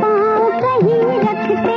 पाँव कहीं रखते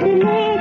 कितने